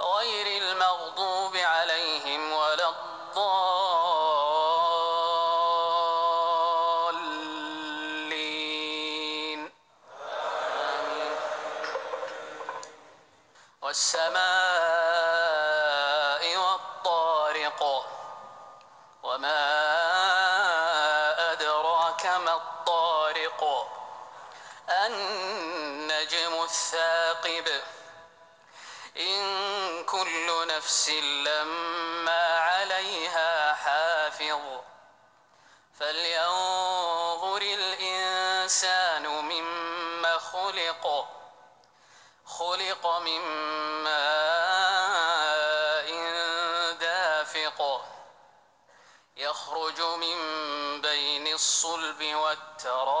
غير المغضوب عليهم ولا الضالين. والسماء والطارق وما أدراك ما الطارق. النجم الثاقب. إن كل نفس لما عليها حافظ. فلينظر الإنسان مما خلق خلق من ماء دافق. يخرج من بين الصلب والترائب.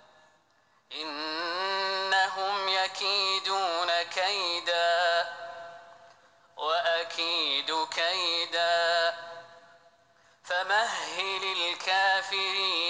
إنهم يكيدون كيدا وأكيد كيدا فمهل الكافرين.